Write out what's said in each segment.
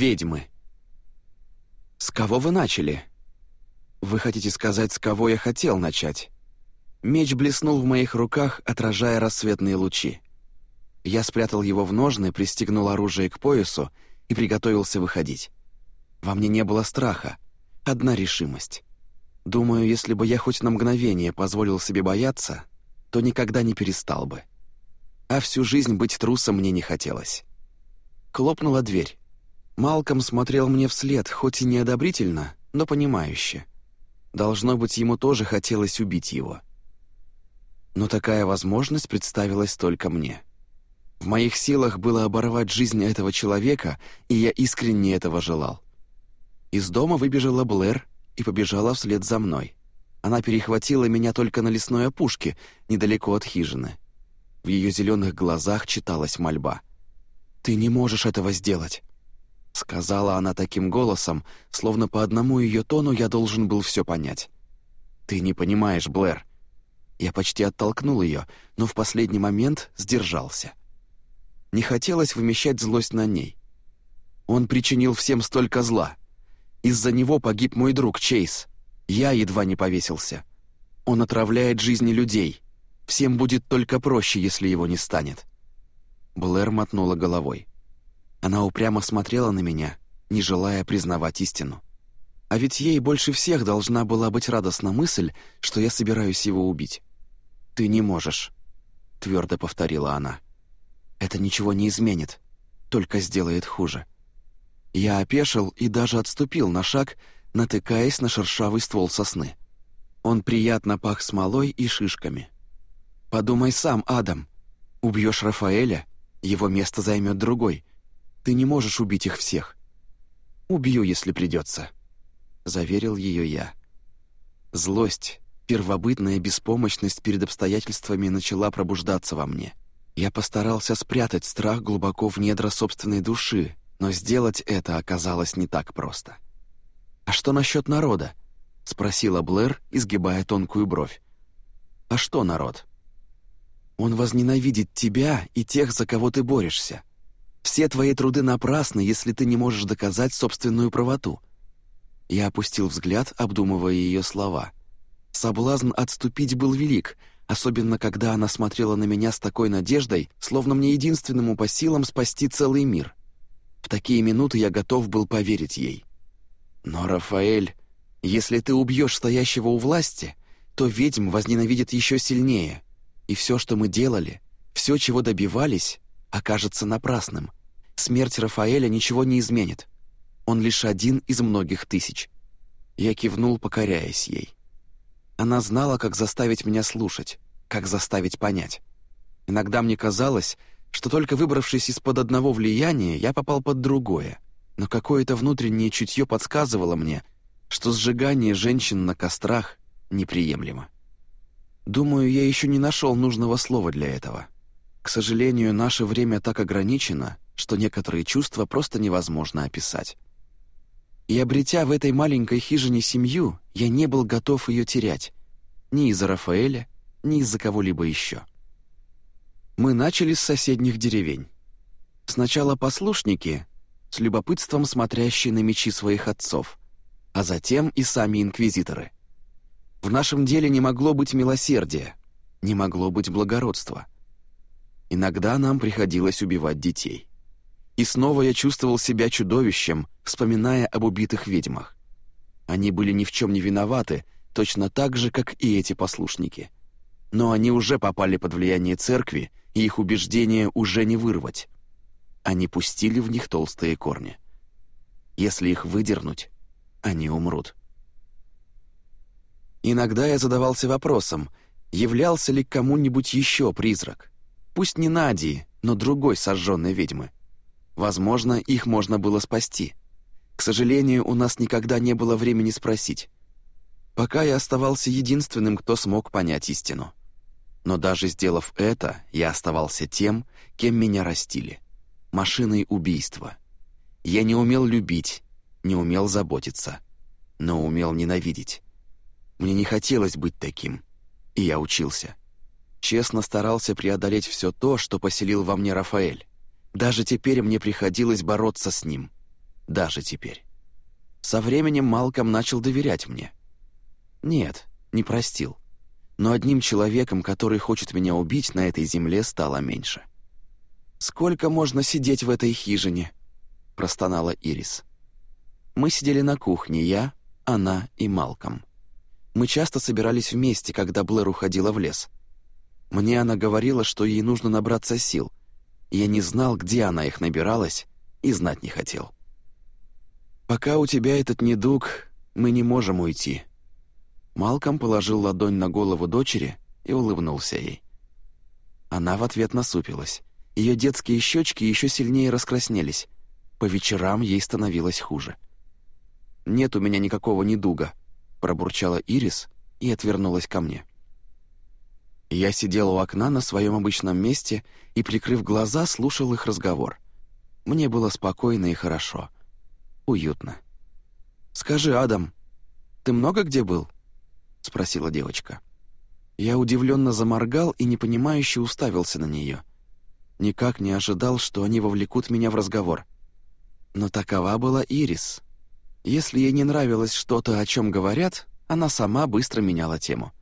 ведьмы. «С кого вы начали?» «Вы хотите сказать, с кого я хотел начать?» Меч блеснул в моих руках, отражая рассветные лучи. Я спрятал его в ножны, пристегнул оружие к поясу и приготовился выходить. Во мне не было страха, одна решимость. Думаю, если бы я хоть на мгновение позволил себе бояться, то никогда не перестал бы. А всю жизнь быть трусом мне не хотелось. Клопнула дверь. Малком смотрел мне вслед, хоть и неодобрительно, но понимающе. Должно быть, ему тоже хотелось убить его. Но такая возможность представилась только мне. В моих силах было оборвать жизнь этого человека, и я искренне этого желал. Из дома выбежала Блэр и побежала вслед за мной. Она перехватила меня только на лесной опушке, недалеко от хижины. В ее зеленых глазах читалась мольба. «Ты не можешь этого сделать», — сказала она таким голосом, словно по одному ее тону я должен был все понять. «Ты не понимаешь, Блэр». Я почти оттолкнул ее, но в последний момент сдержался. Не хотелось вымещать злость на ней. Он причинил всем столько зла. Из-за него погиб мой друг Чейз. Я едва не повесился. Он отравляет жизни людей. Всем будет только проще, если его не станет. Блэр мотнула головой. Она упрямо смотрела на меня, не желая признавать истину. А ведь ей больше всех должна была быть радостна мысль, что я собираюсь его убить. «Ты не можешь», — твердо повторила она. Это ничего не изменит, только сделает хуже. Я опешил и даже отступил на шаг, натыкаясь на шершавый ствол сосны. Он приятно пах смолой и шишками. «Подумай сам, Адам. Убьешь Рафаэля, его место займет другой. Ты не можешь убить их всех. Убью, если придется», — заверил ее я. Злость, первобытная беспомощность перед обстоятельствами начала пробуждаться во мне. Я постарался спрятать страх глубоко в недра собственной души, но сделать это оказалось не так просто. «А что насчет народа?» — спросила Блэр, изгибая тонкую бровь. «А что народ?» «Он возненавидит тебя и тех, за кого ты борешься. Все твои труды напрасны, если ты не можешь доказать собственную правоту». Я опустил взгляд, обдумывая ее слова. Соблазн отступить был велик — особенно когда она смотрела на меня с такой надеждой, словно мне единственному по силам спасти целый мир. В такие минуты я готов был поверить ей. Но, Рафаэль, если ты убьешь стоящего у власти, то ведьм возненавидит еще сильнее, и все, что мы делали, все, чего добивались, окажется напрасным. Смерть Рафаэля ничего не изменит. Он лишь один из многих тысяч. Я кивнул, покоряясь ей. Она знала, как заставить меня слушать, как заставить понять. Иногда мне казалось, что только выбравшись из-под одного влияния, я попал под другое, но какое-то внутреннее чутье подсказывало мне, что сжигание женщин на кострах неприемлемо. Думаю, я еще не нашел нужного слова для этого. К сожалению, наше время так ограничено, что некоторые чувства просто невозможно описать. И обретя в этой маленькой хижине семью, я не был готов ее терять. Ни из-за Рафаэля, ни из-за кого-либо еще. Мы начали с соседних деревень. Сначала послушники, с любопытством смотрящие на мечи своих отцов, а затем и сами инквизиторы. В нашем деле не могло быть милосердия, не могло быть благородства. Иногда нам приходилось убивать детей. И снова я чувствовал себя чудовищем, вспоминая об убитых ведьмах. Они были ни в чем не виноваты, точно так же, как и эти послушники. Но они уже попали под влияние церкви, и их убеждения уже не вырвать. Они пустили в них толстые корни. Если их выдернуть, они умрут. Иногда я задавался вопросом, являлся ли кому-нибудь еще призрак. Пусть не Надии, но другой сожженной ведьмы. Возможно, их можно было спасти. К сожалению, у нас никогда не было времени спросить. Пока я оставался единственным, кто смог понять истину. Но даже сделав это, я оставался тем, кем меня растили. Машиной убийства. Я не умел любить, не умел заботиться, но умел ненавидеть. Мне не хотелось быть таким, и я учился. Честно старался преодолеть все то, что поселил во мне Рафаэль. Даже теперь мне приходилось бороться с ним. даже теперь. Со временем Малком начал доверять мне. Нет, не простил. Но одним человеком, который хочет меня убить на этой земле, стало меньше. «Сколько можно сидеть в этой хижине?» — простонала Ирис. Мы сидели на кухне, я, она и Малком. Мы часто собирались вместе, когда Блэр уходила в лес. Мне она говорила, что ей нужно набраться сил. Я не знал, где она их набиралась, и знать не хотел. «Пока у тебя этот недуг, мы не можем уйти». Малком положил ладонь на голову дочери и улыбнулся ей. Она в ответ насупилась. Ее детские щечки еще сильнее раскраснелись. По вечерам ей становилось хуже. «Нет у меня никакого недуга», — пробурчала Ирис и отвернулась ко мне. Я сидел у окна на своем обычном месте и, прикрыв глаза, слушал их разговор. Мне было спокойно и хорошо. Уютно. «Скажи, Адам, ты много где был?» — спросила девочка. Я удивленно заморгал и непонимающе уставился на нее. Никак не ожидал, что они вовлекут меня в разговор. Но такова была Ирис, если ей не нравилось что-то, о чем говорят, она сама быстро меняла тему.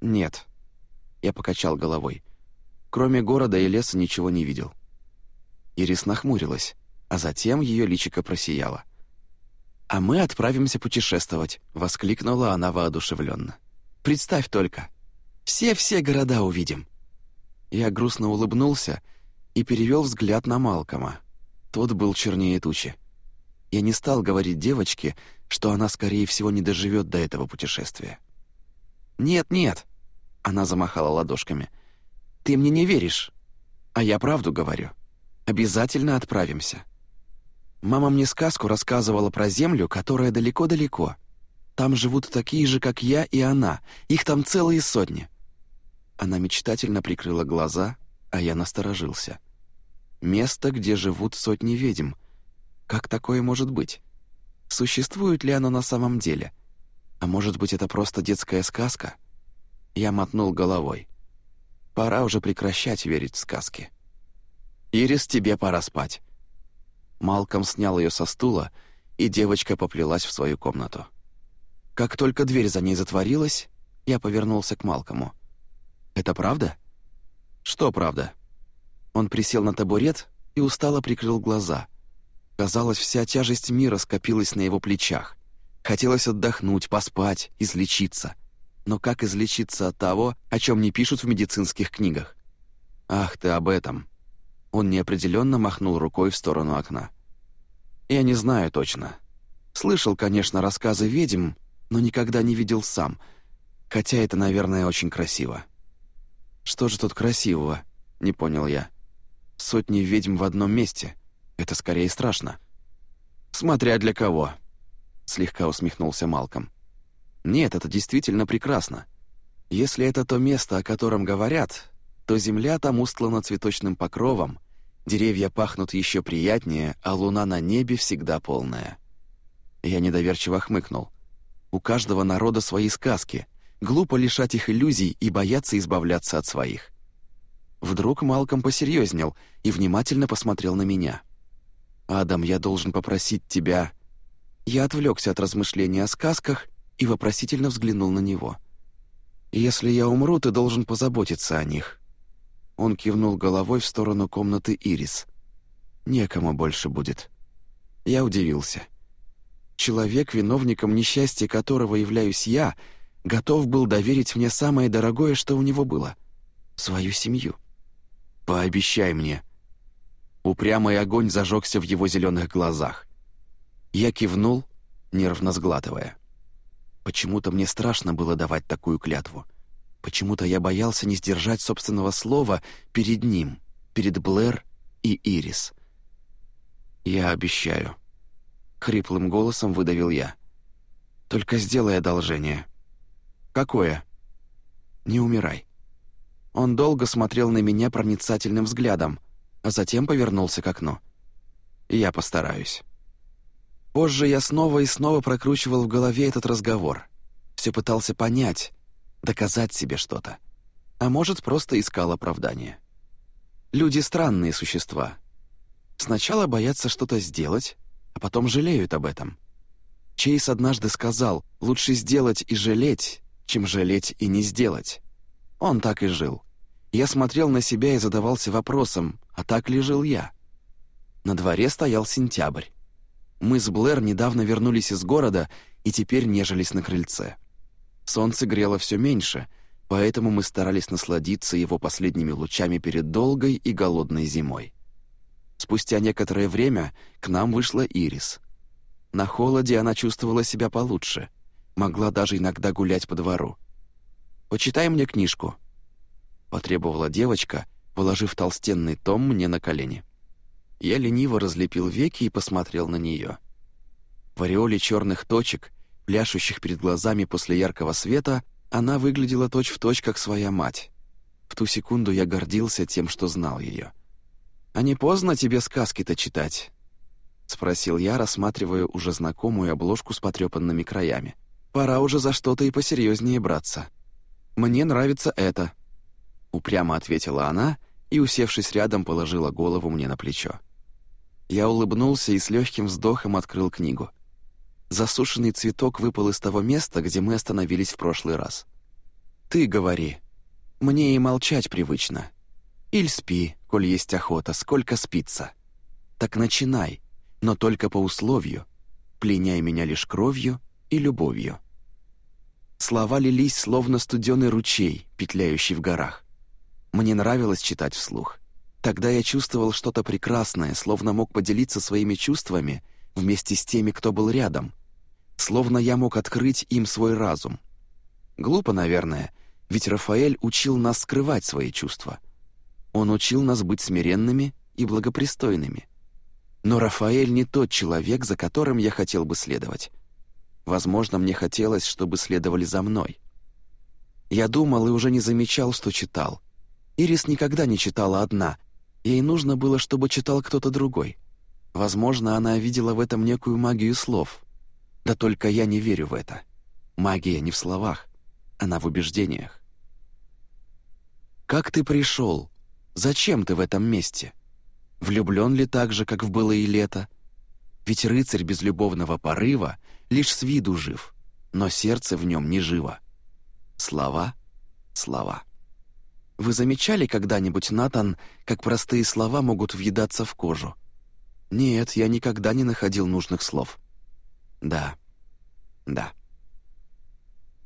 «Нет», — я покачал головой. Кроме города и леса ничего не видел. Ирис нахмурилась, а затем ее личико просияло. «А мы отправимся путешествовать», — воскликнула она воодушевленно. «Представь только, все-все города увидим». Я грустно улыбнулся и перевел взгляд на Малкома. Тот был чернее тучи. Я не стал говорить девочке, что она, скорее всего, не доживет до этого путешествия. «Нет, нет», — она замахала ладошками. «Ты мне не веришь, а я правду говорю. Обязательно отправимся». Мама мне сказку рассказывала про землю, которая далеко-далеко. Там живут такие же, как я и она. Их там целые сотни. Она мечтательно прикрыла глаза, а я насторожился. Место, где живут сотни ведьм — как такое может быть? Существует ли оно на самом деле? А может быть, это просто детская сказка? Я мотнул головой. Пора уже прекращать верить в сказки. «Ирис, тебе пора спать». Малком снял ее со стула, и девочка поплелась в свою комнату. Как только дверь за ней затворилась, я повернулся к Малкому. «Это правда?» «Что правда?» Он присел на табурет и устало прикрыл глаза — Казалось, вся тяжесть мира скопилась на его плечах. Хотелось отдохнуть, поспать, излечиться. Но как излечиться от того, о чем не пишут в медицинских книгах? «Ах ты об этом!» Он неопределенно махнул рукой в сторону окна. «Я не знаю точно. Слышал, конечно, рассказы ведьм, но никогда не видел сам, хотя это, наверное, очень красиво». «Что же тут красивого?» — не понял я. «Сотни ведьм в одном месте. Это скорее страшно. «Смотря для кого», — слегка усмехнулся Малком. «Нет, это действительно прекрасно. Если это то место, о котором говорят, то земля там устлана цветочным покровом, деревья пахнут еще приятнее, а луна на небе всегда полная». Я недоверчиво хмыкнул. «У каждого народа свои сказки. Глупо лишать их иллюзий и бояться избавляться от своих». Вдруг Малком посерьезнел и внимательно посмотрел на меня — «Адам, я должен попросить тебя...» Я отвлекся от размышлений о сказках и вопросительно взглянул на него. «Если я умру, ты должен позаботиться о них». Он кивнул головой в сторону комнаты Ирис. «Некому больше будет». Я удивился. Человек, виновником несчастья которого являюсь я, готов был доверить мне самое дорогое, что у него было — свою семью. «Пообещай мне», Упрямый огонь зажегся в его зеленых глазах. Я кивнул, нервно сглатывая. Почему-то мне страшно было давать такую клятву. Почему-то я боялся не сдержать собственного слова перед ним, перед Блэр и Ирис. «Я обещаю», — хриплым голосом выдавил я. «Только сделай одолжение». «Какое?» «Не умирай». Он долго смотрел на меня проницательным взглядом, а затем повернулся к окну. «Я постараюсь». Позже я снова и снова прокручивал в голове этот разговор. Все пытался понять, доказать себе что-то. А может, просто искал оправдание. Люди — странные существа. Сначала боятся что-то сделать, а потом жалеют об этом. Чейз однажды сказал, лучше сделать и жалеть, чем жалеть и не сделать. Он так и жил. Я смотрел на себя и задавался вопросом, а так ли жил я? На дворе стоял сентябрь. Мы с Блэр недавно вернулись из города и теперь нежились на крыльце. Солнце грело все меньше, поэтому мы старались насладиться его последними лучами перед долгой и голодной зимой. Спустя некоторое время к нам вышла Ирис. На холоде она чувствовала себя получше, могла даже иногда гулять по двору. «Почитай мне книжку», — потребовала девочка, положив толстенный том мне на колени. Я лениво разлепил веки и посмотрел на нее. В ореоле черных точек, пляшущих перед глазами после яркого света, она выглядела точь-в-точь, точь, как своя мать. В ту секунду я гордился тем, что знал ее. «А не поздно тебе сказки-то читать?» — спросил я, рассматривая уже знакомую обложку с потрепанными краями. «Пора уже за что-то и посерьезнее браться. Мне нравится это», — упрямо ответила она и, усевшись рядом, положила голову мне на плечо. Я улыбнулся и с легким вздохом открыл книгу. Засушенный цветок выпал из того места, где мы остановились в прошлый раз. «Ты говори. Мне и молчать привычно. Иль спи, коль есть охота, сколько спится. Так начинай, но только по условию. Пленяй меня лишь кровью и любовью». Слова лились, словно студеный ручей, петляющий в горах. Мне нравилось читать вслух. Тогда я чувствовал что-то прекрасное, словно мог поделиться своими чувствами вместе с теми, кто был рядом. Словно я мог открыть им свой разум. Глупо, наверное, ведь Рафаэль учил нас скрывать свои чувства. Он учил нас быть смиренными и благопристойными. Но Рафаэль не тот человек, за которым я хотел бы следовать. Возможно, мне хотелось, чтобы следовали за мной. Я думал и уже не замечал, что читал. Ирис никогда не читала одна, Ей нужно было, чтобы читал кто-то другой. Возможно, она видела в этом некую магию слов. Да только я не верю в это. Магия не в словах, она в убеждениях. «Как ты пришел? Зачем ты в этом месте? Влюблен ли так же, как в былые лето? Ведь рыцарь без любовного порыва лишь с виду жив, но сердце в нем не живо. Слова, слова». Вы замечали когда-нибудь, Натан, как простые слова могут въедаться в кожу? Нет, я никогда не находил нужных слов. Да, да.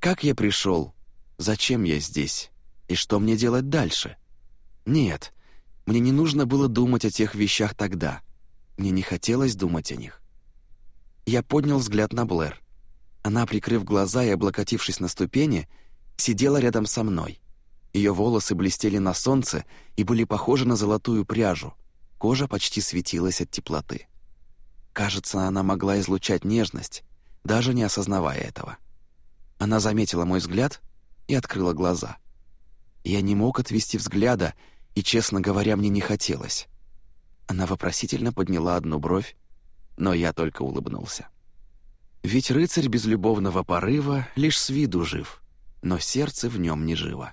Как я пришел? Зачем я здесь? И что мне делать дальше? Нет, мне не нужно было думать о тех вещах тогда. Мне не хотелось думать о них. Я поднял взгляд на Блэр. Она, прикрыв глаза и облокотившись на ступени, сидела рядом со мной. Ее волосы блестели на солнце и были похожи на золотую пряжу. Кожа почти светилась от теплоты. Кажется, она могла излучать нежность, даже не осознавая этого. Она заметила мой взгляд и открыла глаза. Я не мог отвести взгляда, и, честно говоря, мне не хотелось. Она вопросительно подняла одну бровь, но я только улыбнулся. Ведь рыцарь без любовного порыва лишь с виду жив, но сердце в нем не живо.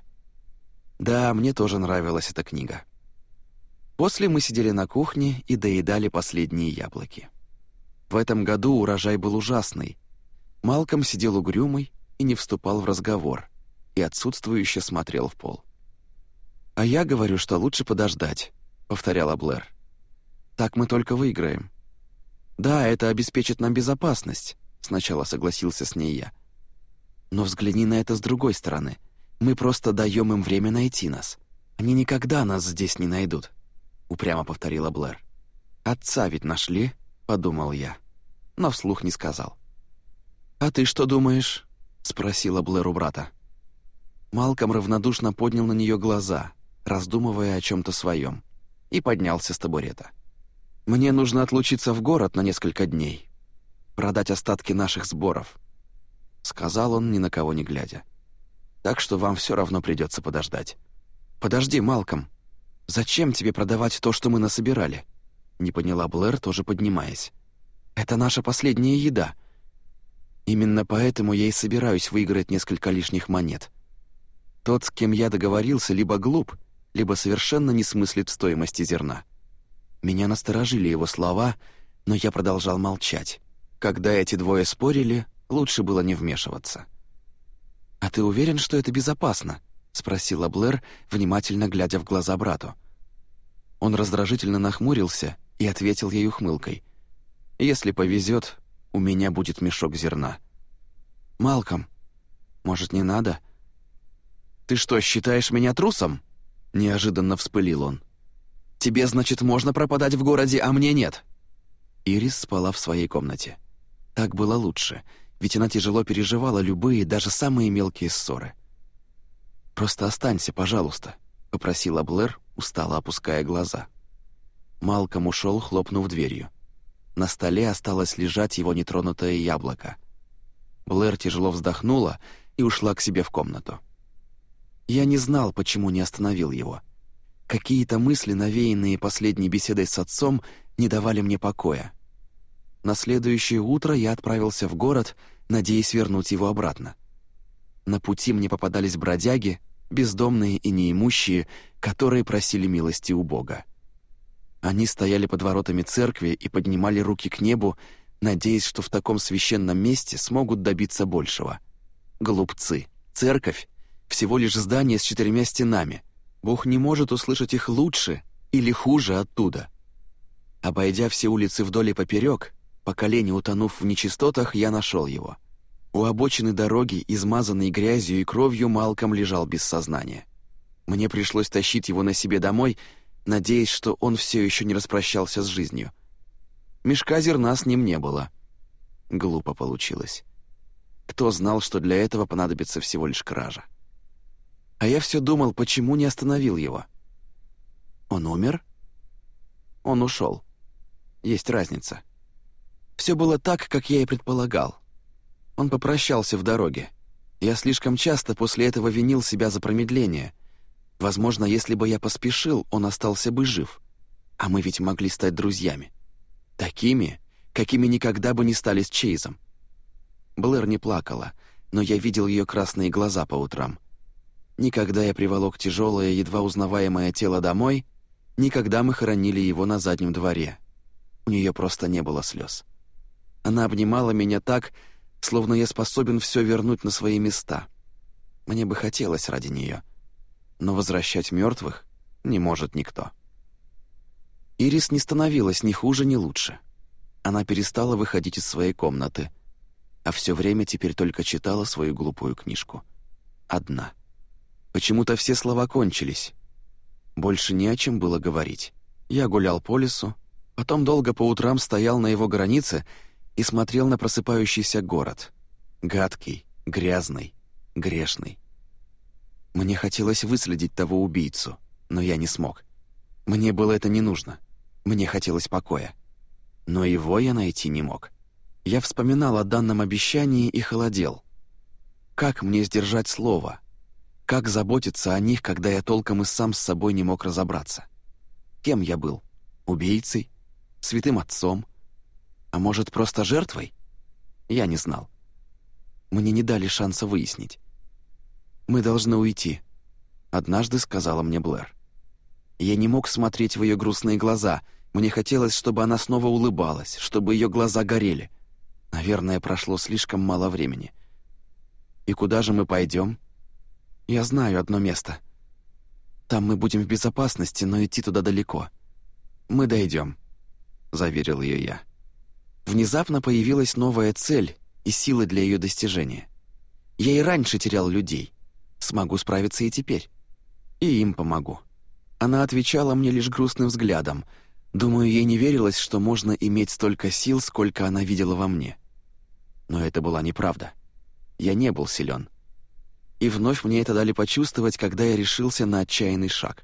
Да, мне тоже нравилась эта книга. После мы сидели на кухне и доедали последние яблоки. В этом году урожай был ужасный. Малком сидел угрюмый и не вступал в разговор, и отсутствующе смотрел в пол. «А я говорю, что лучше подождать», — повторяла Блэр. «Так мы только выиграем». «Да, это обеспечит нам безопасность», — сначала согласился с ней я. «Но взгляни на это с другой стороны — мы просто даем им время найти нас. Они никогда нас здесь не найдут», — упрямо повторила Блэр. «Отца ведь нашли», — подумал я, но вслух не сказал. «А ты что думаешь?» — спросила Блэр у брата. Малком равнодушно поднял на нее глаза, раздумывая о чем то своем, и поднялся с табурета. «Мне нужно отлучиться в город на несколько дней, продать остатки наших сборов», — сказал он, ни на кого не глядя так что вам все равно придется подождать. Подожди, Малком. Зачем тебе продавать то, что мы насобирали? Не поняла Блэр, тоже поднимаясь. Это наша последняя еда. Именно поэтому я и собираюсь выиграть несколько лишних монет. Тот, с кем я договорился, либо глуп, либо совершенно не смыслит стоимости зерна. Меня насторожили его слова, но я продолжал молчать. Когда эти двое спорили, лучше было не вмешиваться. «А ты уверен, что это безопасно?» — спросила Блэр, внимательно глядя в глаза брату. Он раздражительно нахмурился и ответил ей ухмылкой. «Если повезет, у меня будет мешок зерна». «Малком, может, не надо?» «Ты что, считаешь меня трусом?» — неожиданно вспылил он. «Тебе, значит, можно пропадать в городе, а мне нет?» Ирис спала в своей комнате. Так было лучше, ведь она тяжело переживала любые, даже самые мелкие ссоры. «Просто останься, пожалуйста», — попросила Блэр, устало опуская глаза. Малком ушел, хлопнув дверью. На столе осталось лежать его нетронутое яблоко. Блэр тяжело вздохнула и ушла к себе в комнату. Я не знал, почему не остановил его. Какие-то мысли, навеянные последней беседой с отцом, не давали мне покоя. На следующее утро я отправился в город, надеясь вернуть его обратно. На пути мне попадались бродяги, бездомные и неимущие, которые просили милости у Бога. Они стояли под воротами церкви и поднимали руки к небу, надеясь, что в таком священном месте смогут добиться большего. Глупцы. Церковь — всего лишь здание с четырьмя стенами. Бог не может услышать их лучше или хуже оттуда. Обойдя все улицы вдоль и поперек, по колени утонув в нечистотах, я нашел его — у обочины дороги, измазанный грязью и кровью, Малком лежал без сознания. Мне пришлось тащить его на себе домой, надеясь, что он все еще не распрощался с жизнью. Мешка зерна с ним не было. Глупо получилось. Кто знал, что для этого понадобится всего лишь кража? А я все думал, почему не остановил его. Он умер? Он ушел. Есть разница. Все было так, как я и предполагал. Он попрощался в дороге. Я слишком часто после этого винил себя за промедление. Возможно, если бы я поспешил, он остался бы жив. А мы ведь могли стать друзьями. Такими, какими никогда бы не стали с Чейзом. Блэр не плакала, но я видел ее красные глаза по утрам. Никогда я приволок тяжелое, едва узнаваемое тело домой, никогда мы хоронили его на заднем дворе. У нее просто не было слез. Она обнимала меня так, словно я способен все вернуть на свои места. Мне бы хотелось ради нее, но возвращать мертвых не может никто. Ирис не становилась ни хуже, ни лучше. Она перестала выходить из своей комнаты, а все время теперь только читала свою глупую книжку. Одна. Почему-то все слова кончились. Больше не о чем было говорить. Я гулял по лесу, потом долго по утрам стоял на его границе — и смотрел на просыпающийся город. Гадкий, грязный, грешный. Мне хотелось выследить того убийцу, но я не смог. Мне было это не нужно. Мне хотелось покоя. Но его я найти не мог. Я вспоминал о данном обещании и холодел. Как мне сдержать слово? Как заботиться о них, когда я толком и сам с собой не мог разобраться? Кем я был? Убийцей? Святым отцом? А может, просто жертвой? Я не знал. Мне не дали шанса выяснить. «Мы должны уйти», — однажды сказала мне Блэр. Я не мог смотреть в ее грустные глаза. Мне хотелось, чтобы она снова улыбалась, чтобы ее глаза горели. Наверное, прошло слишком мало времени. «И куда же мы пойдем?» «Я знаю одно место. Там мы будем в безопасности, но идти туда далеко. Мы дойдем», — заверил ее я. Внезапно появилась новая цель и силы для ее достижения. Я и раньше терял людей. Смогу справиться и теперь. И им помогу. Она отвечала мне лишь грустным взглядом. Думаю, ей не верилось, что можно иметь столько сил, сколько она видела во мне. Но это была неправда. Я не был силен. И вновь мне это дали почувствовать, когда я решился на отчаянный шаг.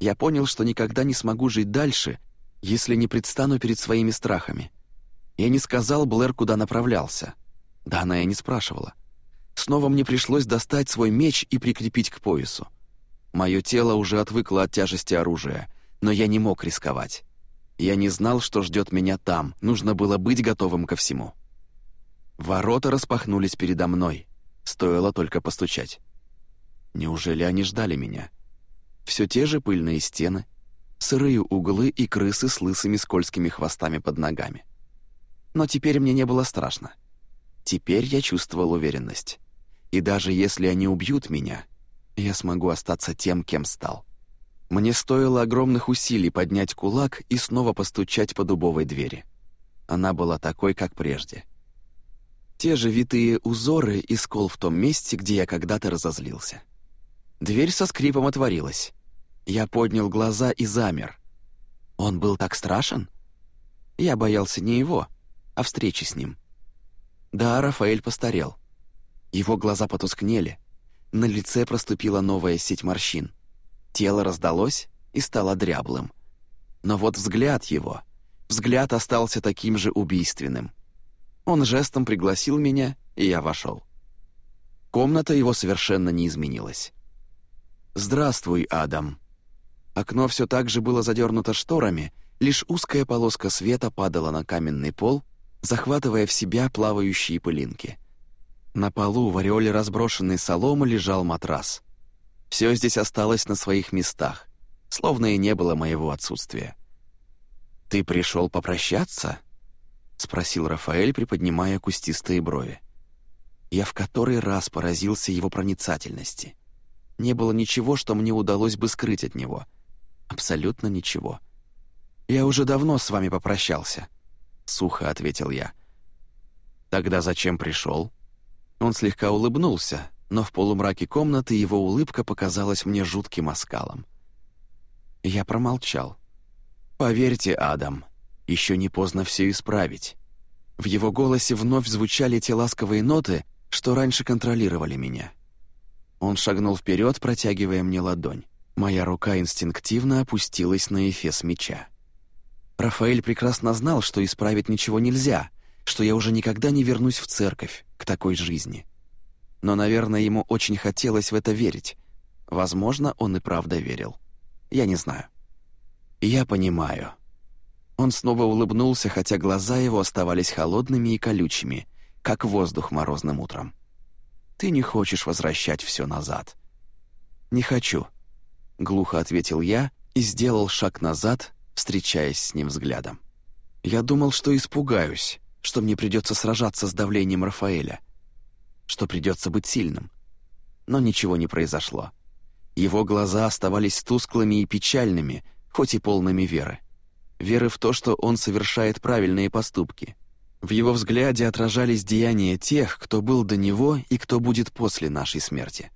Я понял, что никогда не смогу жить дальше, если не предстану перед своими страхами — я не сказал Блэр, куда направлялся. Да она и не спрашивала. Снова мне пришлось достать свой меч и прикрепить к поясу. Мое тело уже отвыкло от тяжести оружия, но я не мог рисковать. Я не знал, что ждет меня там, нужно было быть готовым ко всему. Ворота распахнулись передо мной, стоило только постучать. Неужели они ждали меня? Все те же пыльные стены, сырые углы и крысы с лысыми скользкими хвостами под ногами. Но теперь мне не было страшно. Теперь я чувствовал уверенность. И даже если они убьют меня, я смогу остаться тем, кем стал. Мне стоило огромных усилий поднять кулак и снова постучать по дубовой двери. Она была такой, как прежде. Те же витые узоры и скол в том месте, где я когда-то разозлился. Дверь со скрипом отворилась. Я поднял глаза и замер. Он был так страшен? Я боялся не его, а встречи с ним. Да, Рафаэль постарел. Его глаза потускнели. На лице проступила новая сеть морщин. Тело раздалось и стало дряблым. Но вот взгляд его, взгляд остался таким же убийственным. Он жестом пригласил меня, и я вошел. Комната его совершенно не изменилась. «Здравствуй, Адам». Окно все так же было задернуто шторами, лишь узкая полоска света падала на каменный пол, захватывая в себя плавающие пылинки. На полу в ореоле разброшенной соломы лежал матрас. Все здесь осталось на своих местах, словно и не было моего отсутствия. «Ты пришел попрощаться?» — спросил Рафаэль, приподнимая кустистые брови. Я в который раз поразился его проницательности. Не было ничего, что мне удалось бы скрыть от него. Абсолютно ничего. «Я уже давно с вами попрощался», — сухо ответил я. «Тогда зачем пришел?» Он слегка улыбнулся, но в полумраке комнаты его улыбка показалась мне жутким оскалом. Я промолчал. «Поверьте, Адам, еще не поздно все исправить». В его голосе вновь звучали те ласковые ноты, что раньше контролировали меня. Он шагнул вперед, протягивая мне ладонь. Моя рука инстинктивно опустилась на эфес меча. Рафаэль прекрасно знал, что исправить ничего нельзя, что я уже никогда не вернусь в церковь, к такой жизни но, наверное, ему очень хотелось в это верить. Возможно, он и правда верил. Я не знаю. Я понимаю. Он снова улыбнулся, хотя глаза его оставались холодными и колючими, как воздух морозным утром. «Ты не хочешь возвращать все назад». «Не хочу», — глухо ответил я и сделал шаг назад, встречаясь с ним взглядом. Я думал, что испугаюсь, что мне придется сражаться с давлением Рафаэля — что придется быть сильным. Но ничего не произошло. Его глаза оставались тусклыми и печальными, хоть и полными веры. Веры в то, что он совершает правильные поступки. В его взгляде отражались деяния тех, кто был до него и кто будет после нашей смерти.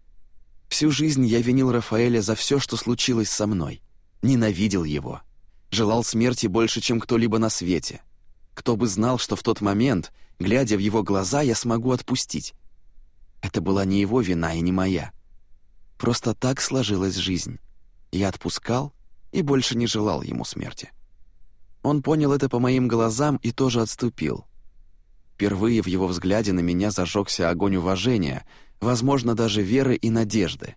Всю жизнь я винил Рафаэля за все, что случилось со мной. Ненавидел его. Желал смерти больше, чем кто-либо на свете. Кто бы знал, что в тот момент, глядя в его глаза, я смогу отпустить. Это была не его вина и не моя. Просто так сложилась жизнь. Я отпускал и больше не желал ему смерти. Он понял это по моим глазам и тоже отступил. Впервые в его взгляде на меня зажегся огонь уважения, возможно, даже веры и надежды.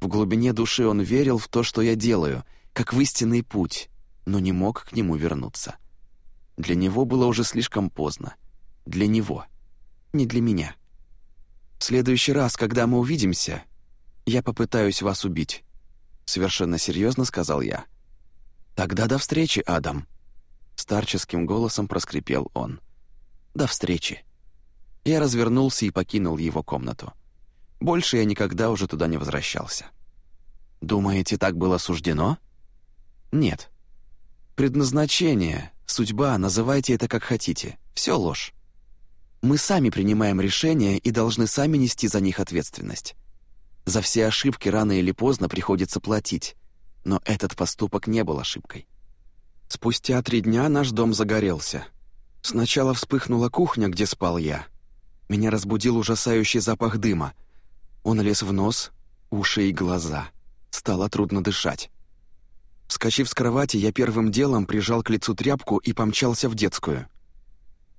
В глубине души он верил в то, что я делаю, как в истинный путь, но не мог к нему вернуться. Для него было уже слишком поздно. Для него, не для меня. В следующий раз, когда мы увидимся, я попытаюсь вас убить», — совершенно серьезно сказал я. «Тогда до встречи, Адам», — старческим голосом проскрипел он. «До встречи». Я развернулся и покинул его комнату. Больше я никогда уже туда не возвращался. «Думаете, так было суждено?» «Нет. Предназначение, судьба, называйте это как хотите. Все ложь. Мы сами принимаем решения и должны сами нести за них ответственность. За все ошибки рано или поздно приходится платить, но этот поступок не был ошибкой. Спустя три дня наш дом загорелся. Сначала вспыхнула кухня, где спал я. Меня разбудил ужасающий запах дыма. Он лез в нос, уши и глаза. Стало трудно дышать. Вскочив с кровати, я первым делом прижал к лицу тряпку и помчался в детскую —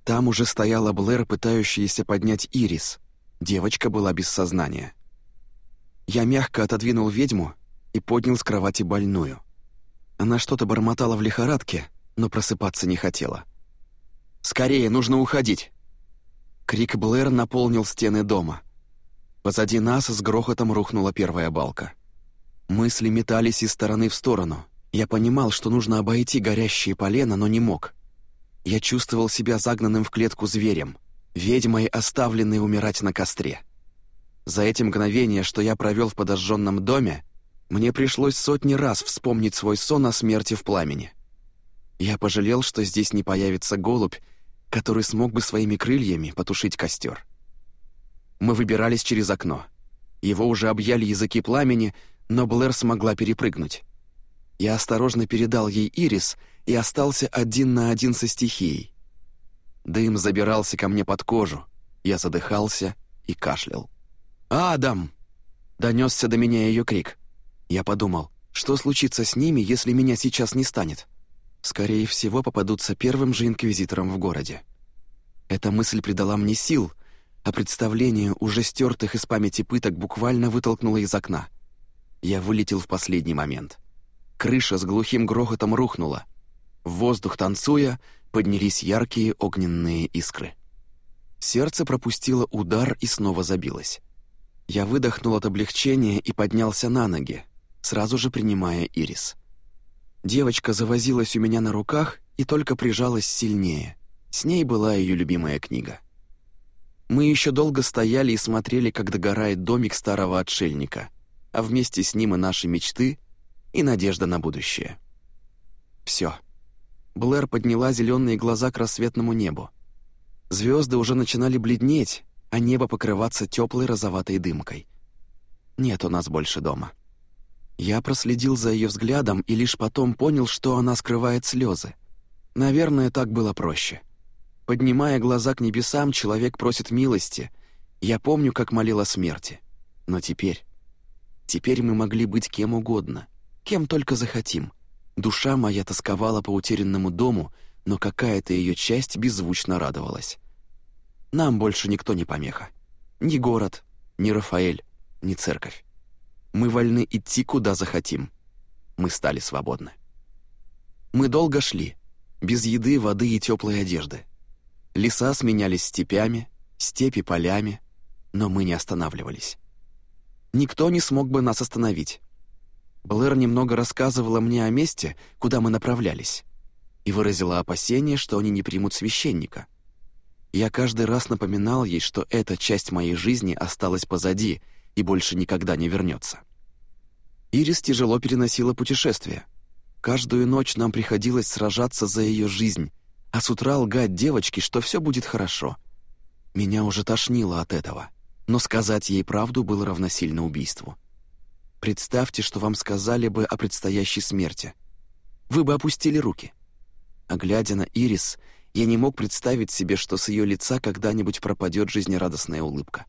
там уже стояла Блэр, пытающаяся поднять Ирис. Девочка была без сознания. Я мягко отодвинул ведьму и поднял с кровати больную. Она что-то бормотала в лихорадке, но просыпаться не хотела. «Скорее, нужно уходить!» Крик Блэр наполнил стены дома. Позади нас с грохотом рухнула первая балка. Мысли метались из стороны в сторону, Я понимал, что нужно обойти горящие полена, но не мог. Я чувствовал себя загнанным в клетку зверем, ведьмой, оставленной умирать на костре. За эти мгновения, что я провел в подожженном доме, мне пришлось сотни раз вспомнить свой сон о смерти в пламени. Я пожалел, что здесь не появится голубь, который смог бы своими крыльями потушить костер. Мы выбирались через окно. Его уже объяли языки пламени, но Блэр смогла перепрыгнуть. Я осторожно передал ей ирис и остался один на один со стихией. Дым забирался ко мне под кожу, я задыхался и кашлял. «Адам!» — донесся до меня ее крик. Я подумал, что случится с ними, если меня сейчас не станет? Скорее всего, попадутся первым же инквизитором в городе. Эта мысль придала мне сил, а представление уже стертых из памяти пыток буквально вытолкнуло из окна. Я вылетел в последний момент. Крыша с глухим грохотом рухнула. В воздух танцуя, поднялись яркие огненные искры. Сердце пропустило удар и снова забилось. Я выдохнул от облегчения и поднялся на ноги, сразу же принимая ирис. Девочка завозилась у меня на руках и только прижалась сильнее. С ней была ее любимая книга. Мы еще долго стояли и смотрели, как догорает домик старого отшельника, а вместе с ним и наши мечты и надежда на будущее. Все. Блэр подняла зеленые глаза к рассветному небу. Звезды уже начинали бледнеть, а небо покрываться теплой розоватой дымкой. Нет у нас больше дома. Я проследил за ее взглядом и лишь потом понял, что она скрывает слезы. Наверное, так было проще. Поднимая глаза к небесам, человек просит милости. Я помню, как молил о смерти. Но теперь... Теперь мы могли быть кем угодно — кем только захотим. Душа моя тосковала по утерянному дому, но какая-то ее часть беззвучно радовалась. Нам больше никто не помеха. Ни город, ни Рафаэль, ни церковь. Мы вольны идти, куда захотим. Мы стали свободны. Мы долго шли, без еды, воды и теплой одежды. Леса сменялись степями, степи полями, но мы не останавливались. Никто не смог бы нас остановить. Блэр немного рассказывала мне о месте, куда мы направлялись, и выразила опасение, что они не примут священника. Я каждый раз напоминал ей, что эта часть моей жизни осталась позади и больше никогда не вернется. Ирис тяжело переносила путешествие. Каждую ночь нам приходилось сражаться за ее жизнь, а с утра лгать девочке, что все будет хорошо. Меня уже тошнило от этого, но сказать ей правду было равносильно убийству. Представьте, что вам сказали бы о предстоящей смерти. Вы бы опустили руки. А глядя на Ирис, я не мог представить себе, что с ее лица когда-нибудь пропадет жизнерадостная улыбка.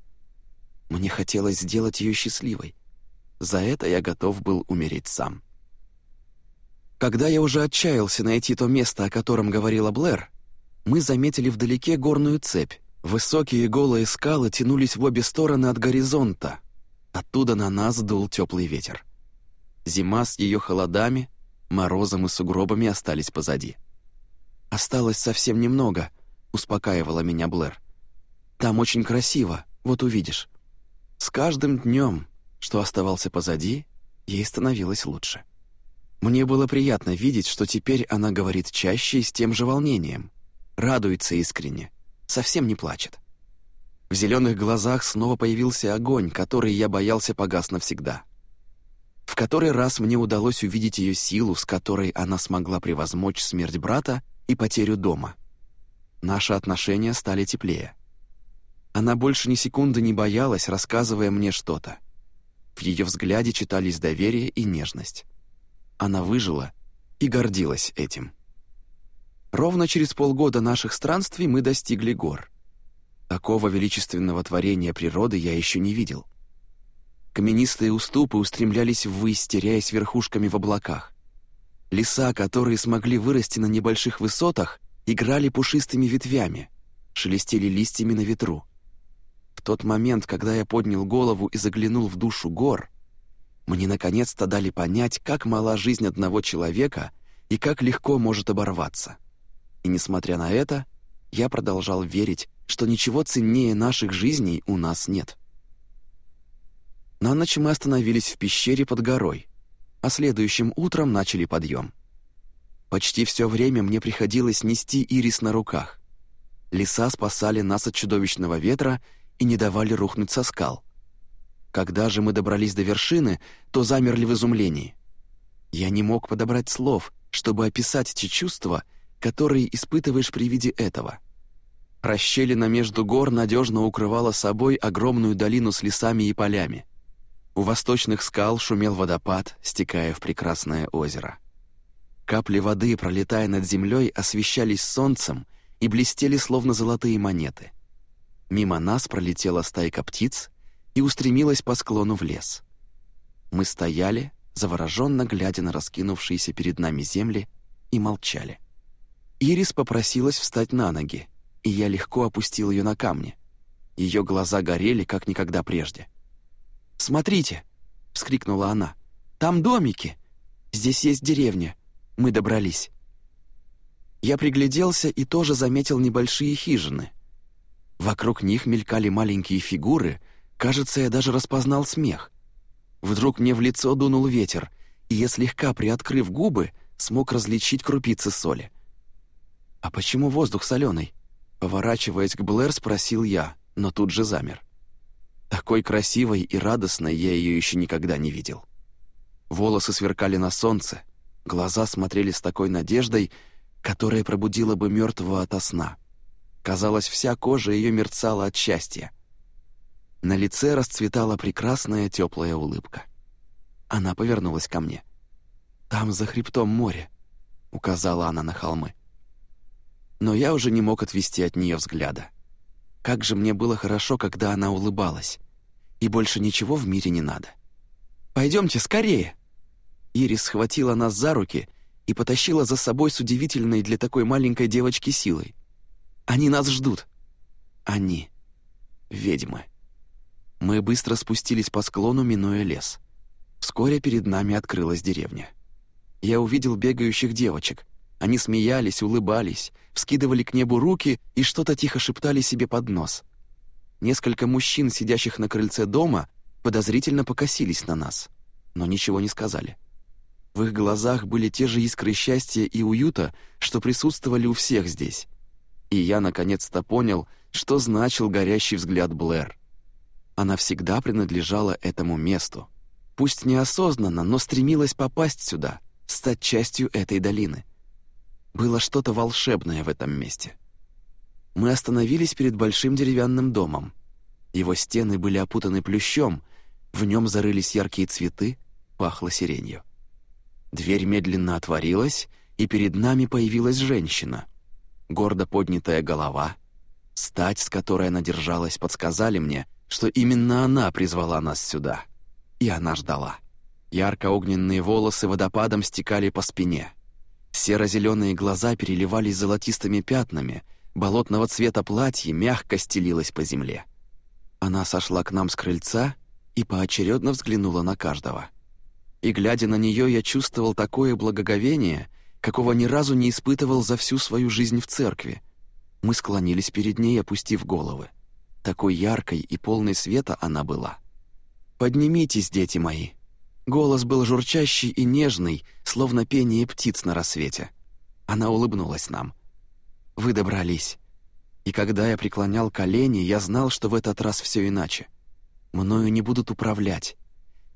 Мне хотелось сделать ее счастливой. За это я готов был умереть сам. Когда я уже отчаялся найти то место, о котором говорила Блэр, мы заметили вдалеке горную цепь. Высокие голые скалы тянулись в обе стороны от горизонта, Оттуда на нас дул теплый ветер. Зима с ее холодами, морозом и сугробами остались позади. «Осталось совсем немного», — успокаивала меня Блэр. «Там очень красиво, вот увидишь». С каждым днем, что оставался позади, ей становилось лучше. Мне было приятно видеть, что теперь она говорит чаще и с тем же волнением, радуется искренне, совсем не плачет. В зеленых глазах снова появился огонь, который я боялся погас навсегда. В который раз мне удалось увидеть ее силу, с которой она смогла превозмочь смерть брата и потерю дома. Наши отношения стали теплее. Она больше ни секунды не боялась, рассказывая мне что-то. В ее взгляде читались доверие и нежность. Она выжила и гордилась этим. Ровно через полгода наших странствий мы достигли гор — Такого величественного творения природы я еще не видел. Каменистые уступы устремлялись ввысь, теряясь верхушками в облаках. Леса, которые смогли вырасти на небольших высотах, играли пушистыми ветвями, шелестели листьями на ветру. В тот момент, когда я поднял голову и заглянул в душу гор, мне наконец-то дали понять, как мала жизнь одного человека и как легко может оборваться. И несмотря на это, я продолжал верить что ничего ценнее наших жизней у нас нет. На ночь мы остановились в пещере под горой. а следующим утром начали подъем. Почти все время мне приходилось нести ирис на руках. Леса спасали нас от чудовищного ветра и не давали рухнуть со скал. Когда же мы добрались до вершины, то замерли в изумлении. Я не мог подобрать слов, чтобы описать те чувства, которые испытываешь при виде этого. Расщелина между гор надежно укрывала собой огромную долину с лесами и полями. У восточных скал шумел водопад, стекая в прекрасное озеро. Капли воды, пролетая над землей, освещались солнцем и блестели, словно золотые монеты. Мимо нас пролетела стайка птиц и устремилась по склону в лес. Мы стояли, завороженно глядя на раскинувшиеся перед нами земли, и молчали. Ирис попросилась встать на ноги, и я легко опустил ее на камни. Ее глаза горели, как никогда прежде. «Смотрите!» — вскрикнула она. «Там домики! Здесь есть деревня. Мы добрались». Я пригляделся и тоже заметил небольшие хижины. Вокруг них мелькали маленькие фигуры, кажется, я даже распознал смех — Вдруг мне в лицо дунул ветер, и я, слегка приоткрыв губы, смог различить крупицы соли. «А почему воздух соленый?» Поворачиваясь к Блэр, спросил я, но тут же замер. Такой красивой и радостной я ее еще никогда не видел. Волосы сверкали на солнце, глаза смотрели с такой надеждой, которая пробудила бы мертвого ото сна. Казалось, вся кожа ее мерцала от счастья. На лице расцветала прекрасная теплая улыбка. Она повернулась ко мне. «Там за хребтом море», — указала она на холмы. Но я уже не мог отвести от нее взгляда. Как же мне было хорошо, когда она улыбалась. И больше ничего в мире не надо. «Пойдемте скорее!» Ирис схватила нас за руки и потащила за собой с удивительной для такой маленькой девочки силой. «Они нас ждут!» «Они. Ведьмы». Мы быстро спустились по склону, минуя лес. Вскоре перед нами открылась деревня. Я увидел бегающих девочек. Они смеялись, улыбались, вскидывали к небу руки и что-то тихо шептали себе под нос. Несколько мужчин, сидящих на крыльце дома, подозрительно покосились на нас, но ничего не сказали. В их глазах были те же искры счастья и уюта, что присутствовали у всех здесь. И я наконец-то понял, что значил горящий взгляд Блэр. Она всегда принадлежала этому месту. Пусть неосознанно, но стремилась попасть сюда, стать частью этой долины. Было что-то волшебное в этом месте. Мы остановились перед большим деревянным домом. Его стены были опутаны плющом, в нем зарылись яркие цветы, пахло сиренью. Дверь медленно отворилась, и перед нами появилась женщина. Гордо поднятая голова, стать, с которой она держалась, подсказали мне — что именно она призвала нас сюда. И она ждала. Ярко-огненные волосы водопадом стекали по спине. Серо-зеленые глаза переливались золотистыми пятнами, болотного цвета платье мягко стелилось по земле. Она сошла к нам с крыльца и поочередно взглянула на каждого. И, глядя на нее, я чувствовал такое благоговение, какого ни разу не испытывал за всю свою жизнь в церкви. Мы склонились перед ней, опустив головы. Такой яркой и полной света она была. «Поднимитесь, дети мои!» Голос был журчащий и нежный, словно пение птиц на рассвете. Она улыбнулась нам. «Вы добрались. И когда я преклонял колени, я знал, что в этот раз все иначе. Мною не будут управлять.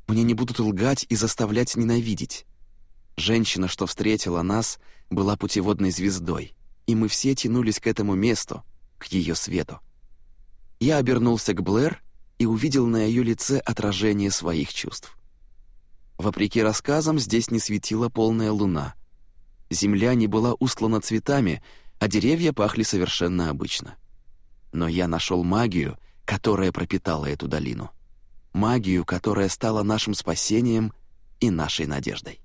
Мне не будут лгать и заставлять ненавидеть. Женщина, что встретила нас, была путеводной звездой, и мы все тянулись к этому месту, к ее свету. Я обернулся к Блэр и увидел на ее лице отражение своих чувств. Вопреки рассказам, здесь не светила полная луна. Земля не была устлана цветами, а деревья пахли совершенно обычно. Но я нашел магию, которая пропитала эту долину. Магию, которая стала нашим спасением и нашей надеждой.